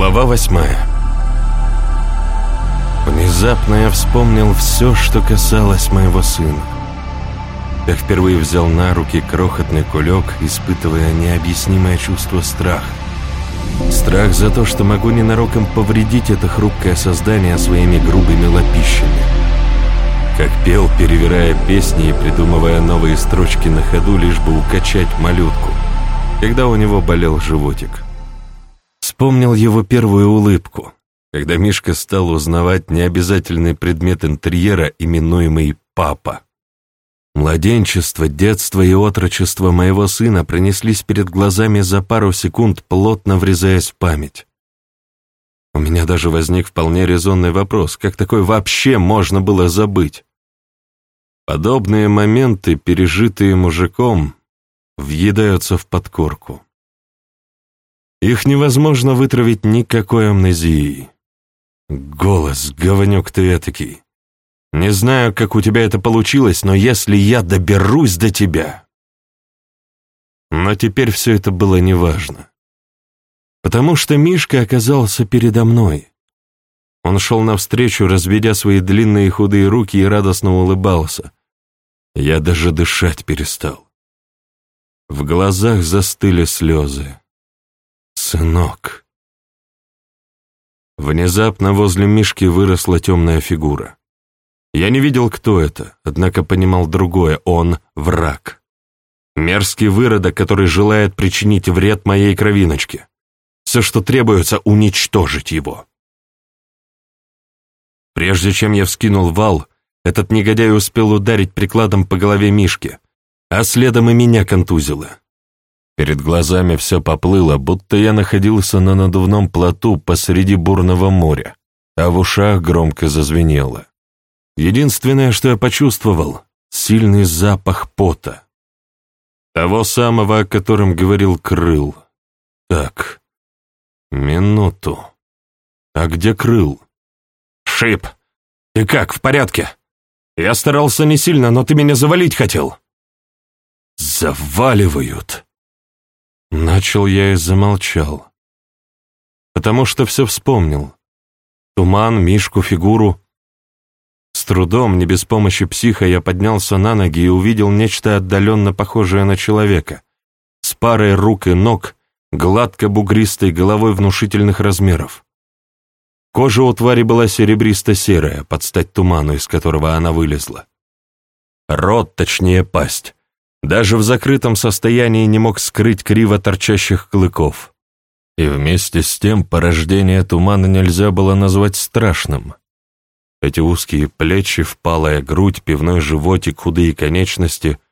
Глава восьмая Внезапно я вспомнил все, что касалось моего сына. Я впервые взял на руки крохотный кулек, испытывая необъяснимое чувство страха. Страх за то, что могу ненароком повредить это хрупкое создание своими грубыми лопищами. Как пел, перевирая песни и придумывая новые строчки на ходу, лишь бы укачать малютку, когда у него болел животик. Вспомнил его первую улыбку, когда Мишка стал узнавать необязательный предмет интерьера, именуемый «папа». Младенчество, детство и отрочество моего сына пронеслись перед глазами за пару секунд, плотно врезаясь в память. У меня даже возник вполне резонный вопрос, как такое вообще можно было забыть? Подобные моменты, пережитые мужиком, въедаются в подкорку. Их невозможно вытравить никакой амнезией. Голос, говнюк ты этакий. Не знаю, как у тебя это получилось, но если я доберусь до тебя... Но теперь все это было неважно. Потому что Мишка оказался передо мной. Он шел навстречу, разведя свои длинные худые руки и радостно улыбался. Я даже дышать перестал. В глазах застыли слезы. «Сынок!» Внезапно возле Мишки выросла темная фигура. Я не видел, кто это, однако понимал другое — он — враг. Мерзкий выродок, который желает причинить вред моей кровиночке. Все, что требуется, уничтожить его. Прежде чем я вскинул вал, этот негодяй успел ударить прикладом по голове Мишки, а следом и меня контузило. Перед глазами все поплыло, будто я находился на надувном плоту посреди бурного моря, а в ушах громко зазвенело. Единственное, что я почувствовал — сильный запах пота. Того самого, о котором говорил Крыл. Так, минуту. А где Крыл? «Шип! Ты как, в порядке? Я старался не сильно, но ты меня завалить хотел!» «Заваливают!» Начал я и замолчал. Потому что все вспомнил. Туман, Мишку, фигуру. С трудом, не без помощи психа, я поднялся на ноги и увидел нечто отдаленно похожее на человека, с парой рук и ног, гладко-бугристой головой внушительных размеров. Кожа у твари была серебристо-серая, под стать туману, из которого она вылезла. Рот, точнее пасть, даже в закрытом состоянии не мог скрыть криво торчащих клыков. И вместе с тем порождение тумана нельзя было назвать страшным. Эти узкие плечи, впалая грудь, пивной животик, худые конечности —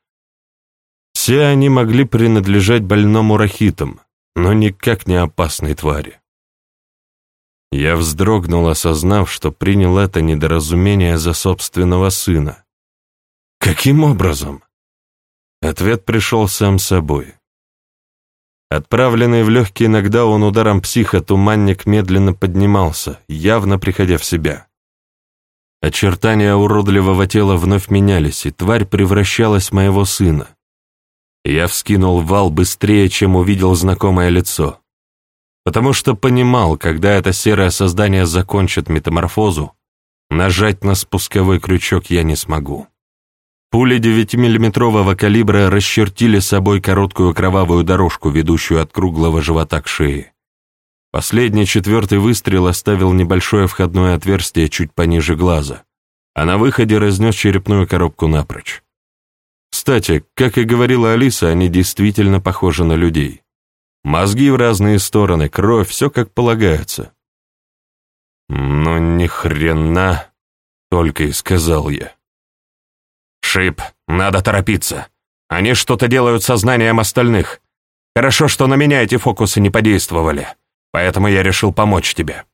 все они могли принадлежать больному рахитам, но никак не опасной твари. Я вздрогнул, осознав, что принял это недоразумение за собственного сына. Каким образом? Ответ пришел сам собой. Отправленный в легкий нокдаун ударом психа, туманник медленно поднимался, явно приходя в себя. Очертания уродливого тела вновь менялись, и тварь превращалась в моего сына. Я вскинул вал быстрее, чем увидел знакомое лицо. Потому что понимал, когда это серое создание закончит метаморфозу, нажать на спусковой крючок я не смогу. Пули 9-миллиметрового калибра расчертили собой короткую кровавую дорожку, ведущую от круглого живота к шее. Последний четвертый выстрел оставил небольшое входное отверстие чуть пониже глаза, а на выходе разнес черепную коробку напрочь. Кстати, как и говорила Алиса, они действительно похожи на людей. Мозги в разные стороны, кровь, все как полагается. «Ну, ни хрена!» — только и сказал я. «Шип, надо торопиться. Они что-то делают со знанием остальных. Хорошо, что на меня эти фокусы не подействовали, поэтому я решил помочь тебе».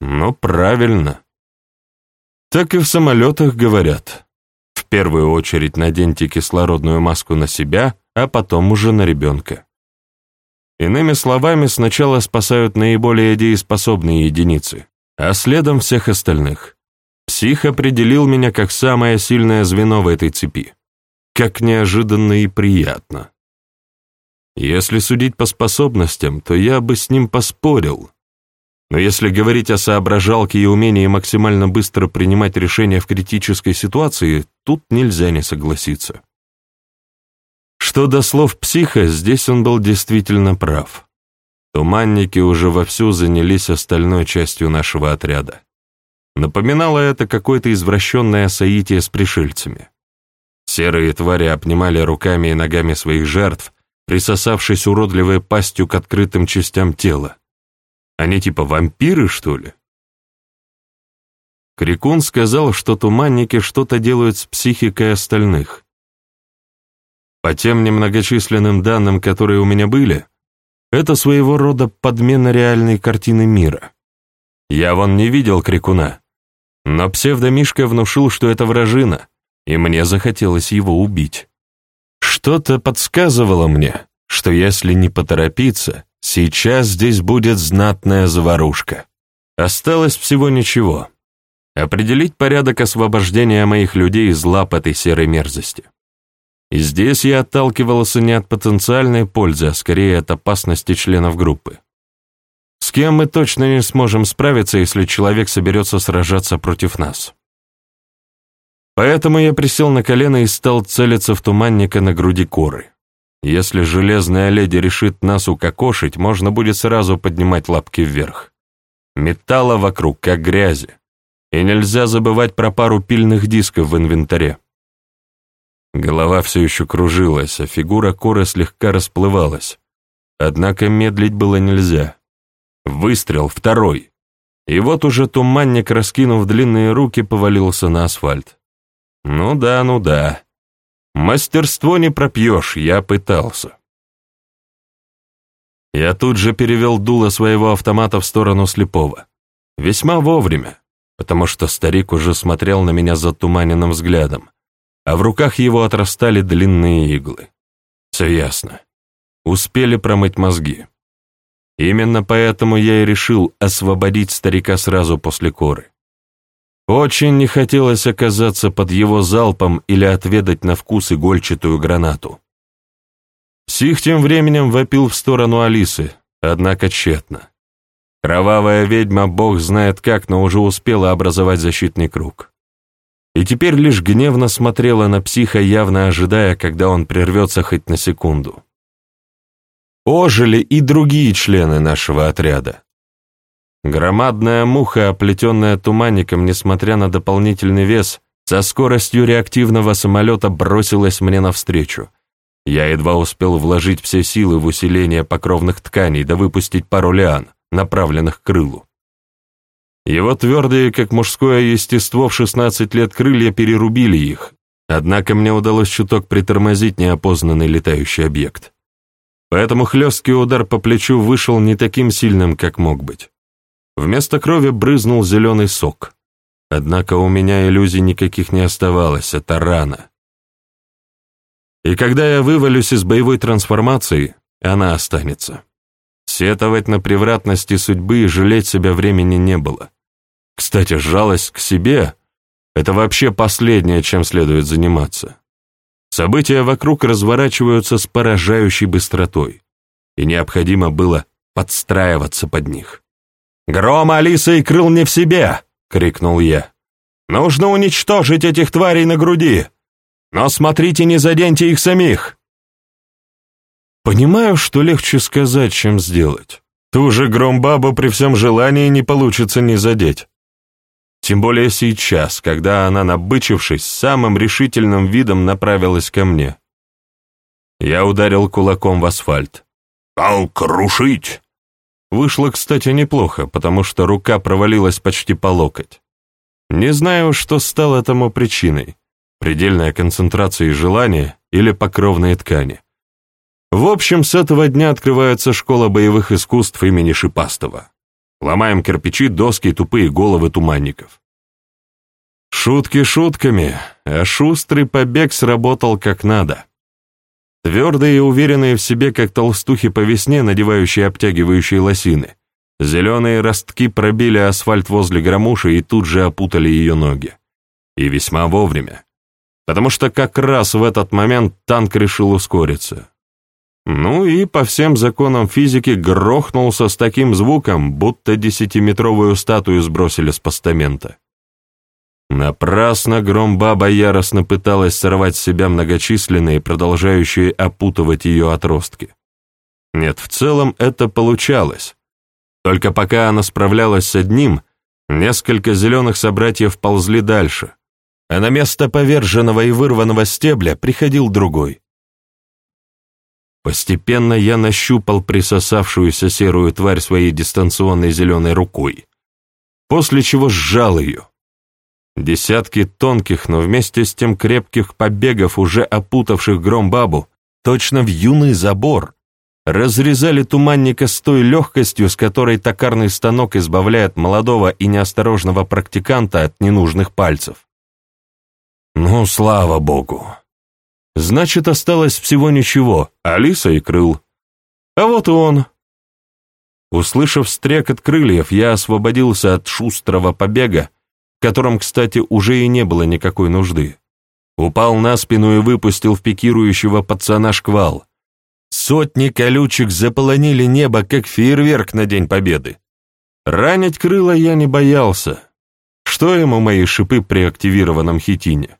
«Ну, правильно. Так и в самолетах говорят. В первую очередь наденьте кислородную маску на себя, а потом уже на ребенка. Иными словами, сначала спасают наиболее дееспособные единицы, а следом всех остальных. Псих определил меня как самое сильное звено в этой цепи. Как неожиданно и приятно. Если судить по способностям, то я бы с ним поспорил. Но если говорить о соображалке и умении максимально быстро принимать решения в критической ситуации, тут нельзя не согласиться. Что до слов психа, здесь он был действительно прав. Туманники уже вовсю занялись остальной частью нашего отряда. Напоминало это какое-то извращенное соитие с пришельцами. Серые твари обнимали руками и ногами своих жертв, присосавшись уродливой пастью к открытым частям тела. Они типа вампиры, что ли? Крикун сказал, что туманники что-то делают с психикой остальных. По тем немногочисленным данным, которые у меня были, это своего рода подмена реальной картины мира. Я вон не видел Крикуна, но псевдомишка внушил, что это вражина, и мне захотелось его убить. Что-то подсказывало мне, что если не поторопиться, сейчас здесь будет знатная заварушка. Осталось всего ничего. Определить порядок освобождения моих людей из лап этой серой мерзости. И здесь я отталкивался не от потенциальной пользы, а скорее от опасности членов группы. Кем мы точно не сможем справиться, если человек соберется сражаться против нас? Поэтому я присел на колено и стал целиться в туманника на груди коры. Если железная леди решит нас укокошить, можно будет сразу поднимать лапки вверх. Металла вокруг, как грязи. И нельзя забывать про пару пильных дисков в инвентаре. Голова все еще кружилась, а фигура коры слегка расплывалась. Однако медлить было нельзя. Выстрел, второй. И вот уже туманник, раскинув длинные руки, повалился на асфальт. Ну да, ну да. Мастерство не пропьешь, я пытался. Я тут же перевел дуло своего автомата в сторону слепого. Весьма вовремя, потому что старик уже смотрел на меня затуманенным взглядом, а в руках его отрастали длинные иглы. Все ясно. Успели промыть мозги. Именно поэтому я и решил освободить старика сразу после коры. Очень не хотелось оказаться под его залпом или отведать на вкус игольчатую гранату. Псих тем временем вопил в сторону Алисы, однако тщетно. Кровавая ведьма, бог знает как, но уже успела образовать защитный круг. И теперь лишь гневно смотрела на психа, явно ожидая, когда он прервется хоть на секунду. Ожили и другие члены нашего отряда. Громадная муха, оплетенная туманником, несмотря на дополнительный вес, со скоростью реактивного самолета бросилась мне навстречу. Я едва успел вложить все силы в усиление покровных тканей да выпустить пару лиан, направленных к крылу. Его твердые, как мужское естество, в 16 лет крылья перерубили их, однако мне удалось чуток притормозить неопознанный летающий объект. Поэтому хлесткий удар по плечу вышел не таким сильным, как мог быть. Вместо крови брызнул зеленый сок. Однако у меня иллюзий никаких не оставалось, это рана. И когда я вывалюсь из боевой трансформации, она останется. Сетовать на превратности судьбы и жалеть себя времени не было. Кстати, жалость к себе — это вообще последнее, чем следует заниматься. События вокруг разворачиваются с поражающей быстротой, и необходимо было подстраиваться под них. «Гром, Алиса и крыл не в себе!» — крикнул я. «Нужно уничтожить этих тварей на груди! Но смотрите, не заденьте их самих!» Понимаю, что легче сказать, чем сделать. Ту же Громбабу при всем желании не получится не задеть. Тем более сейчас, когда она, набычившись, самым решительным видом направилась ко мне. Я ударил кулаком в асфальт. «Ал крушить!» Вышло, кстати, неплохо, потому что рука провалилась почти по локоть. Не знаю, что стало тому причиной. Предельная концентрация и желание или покровные ткани. В общем, с этого дня открывается школа боевых искусств имени Шипастова. Ломаем кирпичи, доски и тупые головы туманников. Шутки шутками, а шустрый побег сработал как надо. Твердые и уверенные в себе, как толстухи по весне, надевающие обтягивающие лосины. Зеленые ростки пробили асфальт возле громуши и тут же опутали ее ноги. И весьма вовремя. Потому что как раз в этот момент танк решил ускориться. Ну и по всем законам физики грохнулся с таким звуком, будто десятиметровую статую сбросили с постамента. Напрасно громбаба яростно пыталась сорвать с себя многочисленные, продолжающие опутывать ее отростки. Нет, в целом это получалось. Только пока она справлялась с одним, несколько зеленых собратьев ползли дальше, а на место поверженного и вырванного стебля приходил другой. Постепенно я нащупал присосавшуюся серую тварь своей дистанционной зеленой рукой, после чего сжал ее. Десятки тонких, но вместе с тем крепких побегов, уже опутавших гром бабу, точно в юный забор, разрезали туманника с той легкостью, с которой токарный станок избавляет молодого и неосторожного практиканта от ненужных пальцев. Ну, слава богу. Значит, осталось всего ничего, Алиса и Крыл. А вот и он. Услышав стрекот крыльев, я освободился от шустрого побега, в котором, кстати, уже и не было никакой нужды. Упал на спину и выпустил в пикирующего пацана шквал. Сотни колючек заполонили небо, как фейерверк на День Победы. Ранить крыло я не боялся. Что ему мои шипы при активированном хитине?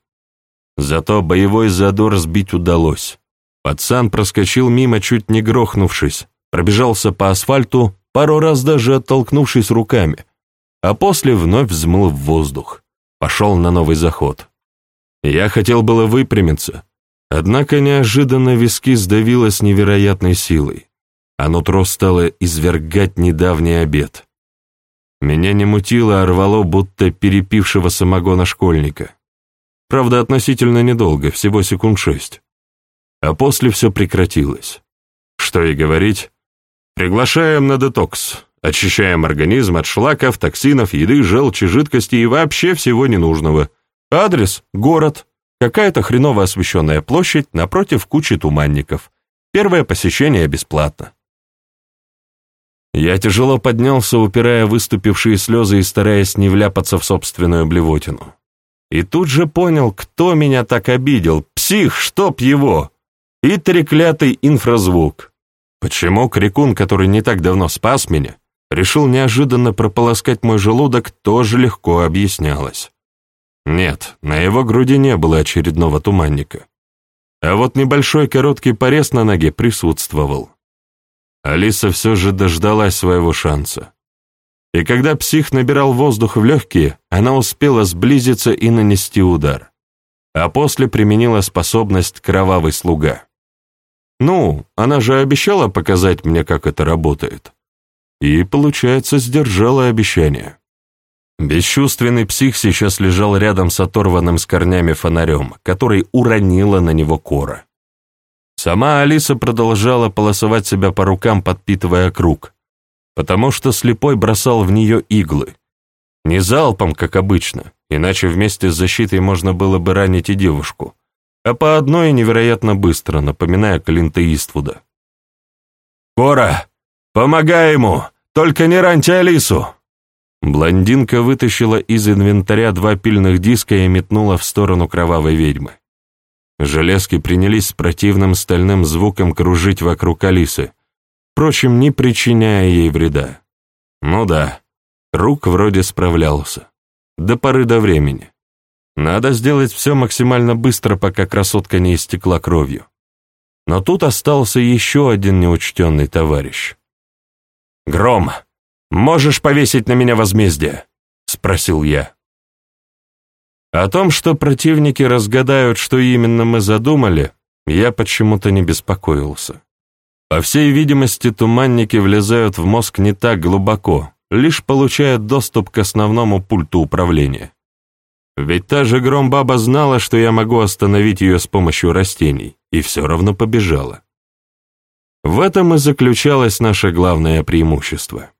Зато боевой задор сбить удалось. Пацан проскочил мимо, чуть не грохнувшись, пробежался по асфальту, пару раз даже оттолкнувшись руками, а после вновь взмыл в воздух. Пошел на новый заход. Я хотел было выпрямиться, однако неожиданно виски сдавило с невероятной силой, а нутро стало извергать недавний обед. Меня не мутило, а рвало, будто перепившего самогона школьника. Правда, относительно недолго, всего секунд шесть. А после все прекратилось. Что и говорить. Приглашаем на детокс. Очищаем организм от шлаков, токсинов, еды, желчи, жидкости и вообще всего ненужного. Адрес – город. Какая-то хреново освещенная площадь напротив кучи туманников. Первое посещение бесплатно. Я тяжело поднялся, упирая выступившие слезы и стараясь не вляпаться в собственную блевотину. И тут же понял, кто меня так обидел. Псих, чтоб его! И треклятый инфразвук. Почему крикун, который не так давно спас меня, решил неожиданно прополоскать мой желудок, тоже легко объяснялось. Нет, на его груди не было очередного туманника. А вот небольшой короткий порез на ноге присутствовал. Алиса все же дождалась своего шанса. И когда псих набирал воздух в легкие, она успела сблизиться и нанести удар. А после применила способность «Кровавый слуга». Ну, она же обещала показать мне, как это работает. И, получается, сдержала обещание. Бесчувственный псих сейчас лежал рядом с оторванным с корнями фонарем, который уронила на него кора. Сама Алиса продолжала полосовать себя по рукам, подпитывая круг, потому что слепой бросал в нее иглы. Не залпом, как обычно, иначе вместе с защитой можно было бы ранить и девушку, а по одной невероятно быстро, напоминая Клинта Иствуда. «Кора, помогай ему! Только не раньте Алису!» Блондинка вытащила из инвентаря два пильных диска и метнула в сторону кровавой ведьмы. Железки принялись с противным стальным звуком кружить вокруг Алисы, впрочем, не причиняя ей вреда. Ну да, Рук вроде справлялся. До поры до времени. Надо сделать все максимально быстро, пока красотка не истекла кровью. Но тут остался еще один неучтенный товарищ. «Гром, можешь повесить на меня возмездие?» — спросил я. О том, что противники разгадают, что именно мы задумали, я почему-то не беспокоился. По всей видимости, туманники влезают в мозг не так глубоко, лишь получают доступ к основному пульту управления. Ведь та же Громбаба знала, что я могу остановить ее с помощью растений, и все равно побежала. В этом и заключалось наше главное преимущество.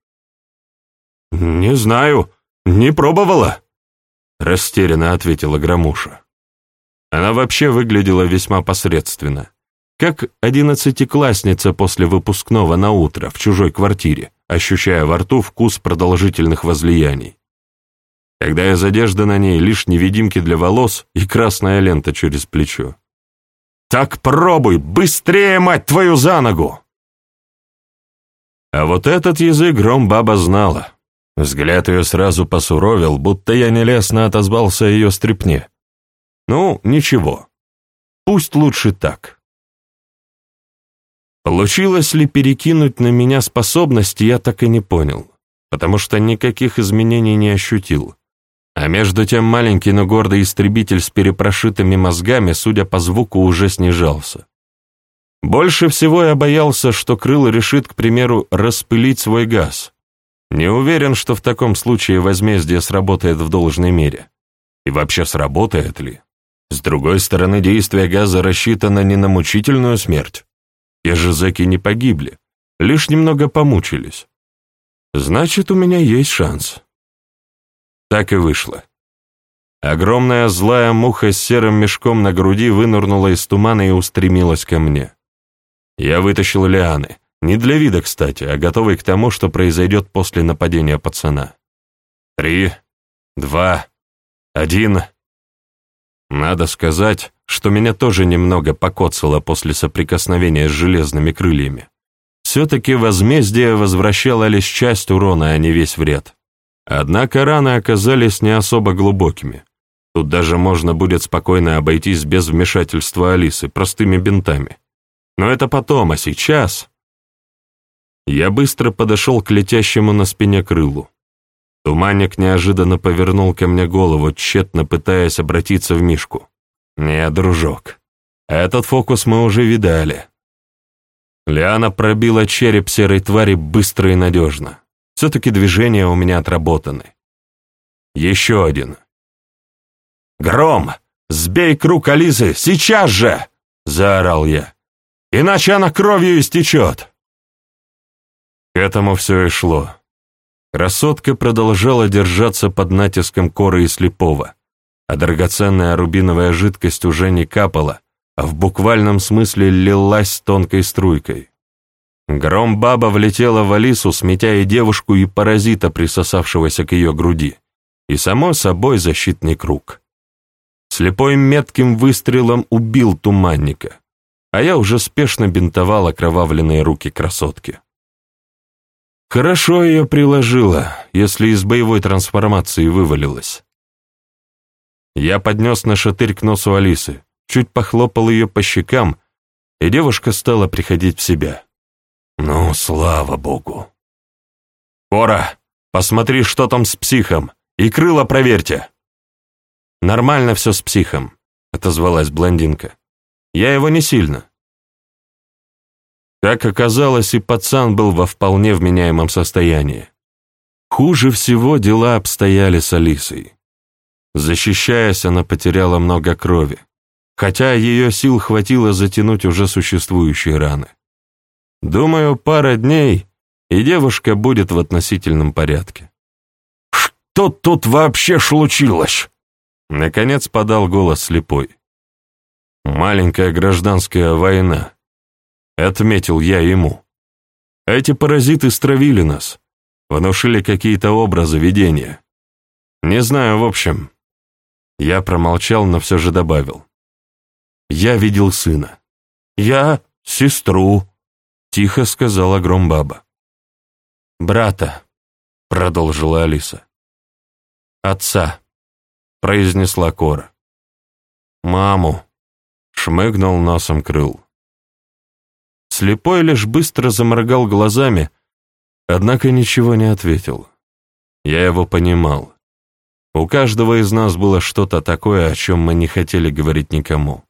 «Не знаю, не пробовала», — растерянно ответила Громуша. Она вообще выглядела весьма посредственно как одиннадцатиклассница после выпускного на утро в чужой квартире, ощущая во рту вкус продолжительных возлияний. Когда из одежды на ней лишь невидимки для волос и красная лента через плечо. Так пробуй, быстрее, мать твою, за ногу!» А вот этот язык гром баба знала. Взгляд ее сразу посуровил, будто я нелестно отозвался о ее стрепне. Ну, ничего. Пусть лучше так. Получилось ли перекинуть на меня способности, я так и не понял, потому что никаких изменений не ощутил. А между тем маленький, но гордый истребитель с перепрошитыми мозгами, судя по звуку, уже снижался. Больше всего я боялся, что крыло решит, к примеру, распылить свой газ. Не уверен, что в таком случае возмездие сработает в должной мере. И вообще сработает ли? С другой стороны, действие газа рассчитано не на мучительную смерть. Те же зэки не погибли, лишь немного помучились. Значит, у меня есть шанс. Так и вышло. Огромная злая муха с серым мешком на груди вынырнула из тумана и устремилась ко мне. Я вытащил лианы, не для вида, кстати, а готовый к тому, что произойдет после нападения пацана. Три, два, один. Надо сказать, что меня тоже немного покоцало после соприкосновения с железными крыльями. Все-таки возмездие возвращало лишь часть урона, а не весь вред. Однако раны оказались не особо глубокими. Тут даже можно будет спокойно обойтись без вмешательства Алисы, простыми бинтами. Но это потом, а сейчас... Я быстро подошел к летящему на спине крылу. Туманник неожиданно повернул ко мне голову, тщетно пытаясь обратиться в Мишку. «Не, дружок, этот фокус мы уже видали». Лиана пробила череп серой твари быстро и надежно. Все-таки движения у меня отработаны. Еще один. «Гром! Сбей круг Алисы! Сейчас же!» — заорал я. «Иначе она кровью истечет!» К этому все и шло. Красотка продолжала держаться под натиском коры и слепого, а драгоценная рубиновая жидкость уже не капала, а в буквальном смысле лилась тонкой струйкой. Гром-баба влетела в Алису, сметя и девушку, и паразита, присосавшегося к ее груди, и, само собой, защитный круг. Слепой метким выстрелом убил туманника, а я уже спешно бинтовал окровавленные руки красотки. Хорошо ее приложила, если из боевой трансформации вывалилась. Я поднес на шатырь к носу Алисы, чуть похлопал ее по щекам, и девушка стала приходить в себя. Ну, слава богу. «Кора, посмотри, что там с психом, и крыло проверьте!» «Нормально все с психом», — отозвалась блондинка. «Я его не сильно. Как оказалось, и пацан был во вполне вменяемом состоянии. Хуже всего дела обстояли с Алисой. Защищаясь, она потеряла много крови, хотя ее сил хватило затянуть уже существующие раны. Думаю, пара дней, и девушка будет в относительном порядке. «Что тут вообще случилось?» Наконец подал голос слепой. «Маленькая гражданская война», Отметил я ему. Эти паразиты стравили нас, внушили какие-то образы видения. Не знаю, в общем. Я промолчал, но все же добавил. Я видел сына. Я сестру, тихо сказала Громбаба. Брата, продолжила Алиса. Отца, произнесла Кора. Маму, шмыгнул носом крыл. Слепой лишь быстро заморгал глазами, однако ничего не ответил. Я его понимал. У каждого из нас было что-то такое, о чем мы не хотели говорить никому.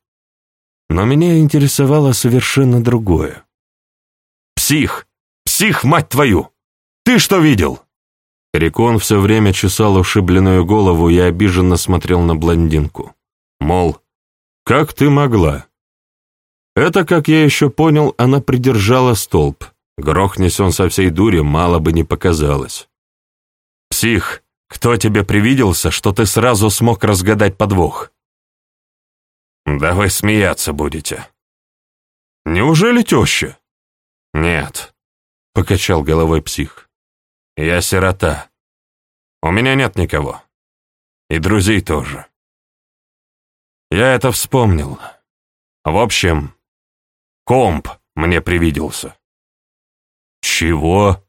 Но меня интересовало совершенно другое. «Псих! Псих, мать твою! Ты что видел?» Рикон все время чесал ушибленную голову и обиженно смотрел на блондинку. Мол, как ты могла? Это, как я еще понял, она придержала столб. Грохнись он со всей дури, мало бы не показалось. «Псих, кто тебе привиделся, что ты сразу смог разгадать подвох?» «Да вы смеяться будете». «Неужели теща?» «Нет», — покачал головой псих. «Я сирота. У меня нет никого. И друзей тоже». Я это вспомнил. В общем, комп мне привиделся. Чего?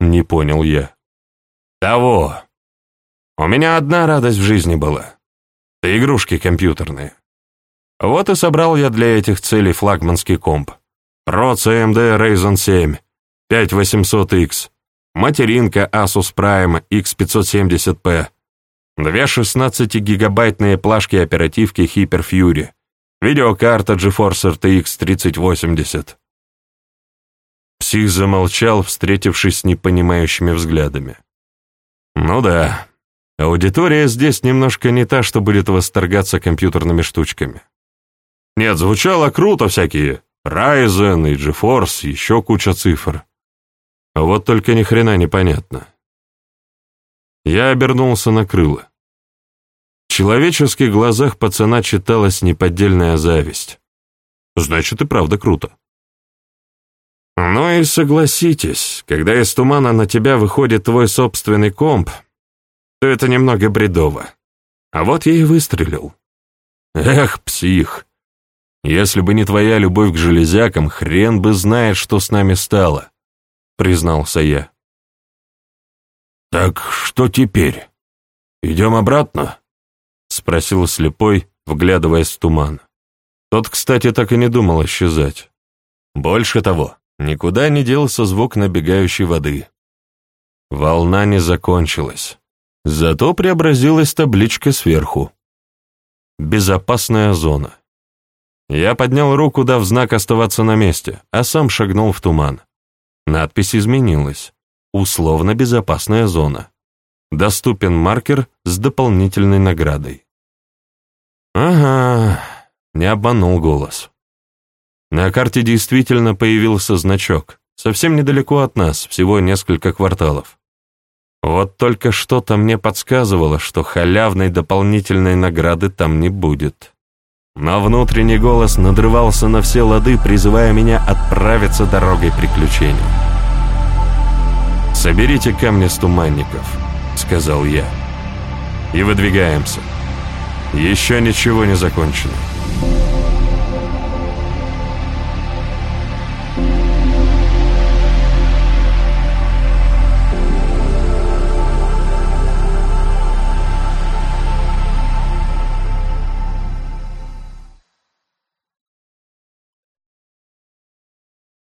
Не понял я. Того. У меня одна радость в жизни была. Игрушки компьютерные. Вот и собрал я для этих целей флагманский комп. Pro CMD Ryzen 7, 5800X, материнка Asus Prime X570P, две 16-гигабайтные плашки оперативки Hyper Fury, видеокарта GeForce RTX 3080. Псих замолчал, встретившись с непонимающими взглядами. Ну да, аудитория здесь немножко не та, что будет восторгаться компьютерными штучками. Нет, звучало круто всякие. Ryzen и GeForce, еще куча цифр. Вот только ни хрена непонятно. Я обернулся на крыло. Человеческих глазах пацана читалась неподдельная зависть. Значит, и правда круто. Ну и согласитесь, когда из тумана на тебя выходит твой собственный комп, то это немного бредово. А вот я и выстрелил. Эх, псих. Если бы не твоя любовь к железякам, хрен бы знает, что с нами стало, признался я. Так что теперь? Идем обратно? Спросил слепой, вглядываясь в туман. Тот, кстати, так и не думал исчезать. Больше того, никуда не делся звук набегающей воды. Волна не закончилась. Зато преобразилась табличка сверху. «Безопасная зона». Я поднял руку, дав знак оставаться на месте, а сам шагнул в туман. Надпись изменилась. Условно безопасная зона. Доступен маркер с дополнительной наградой. Ага, не обманул голос. На карте действительно появился значок, совсем недалеко от нас, всего несколько кварталов. Вот только что-то мне подсказывало, что халявной дополнительной награды там не будет. Но внутренний голос надрывался на все лады, призывая меня отправиться дорогой приключений. «Соберите камни с туманников», — сказал я. «И выдвигаемся. Еще ничего не закончено».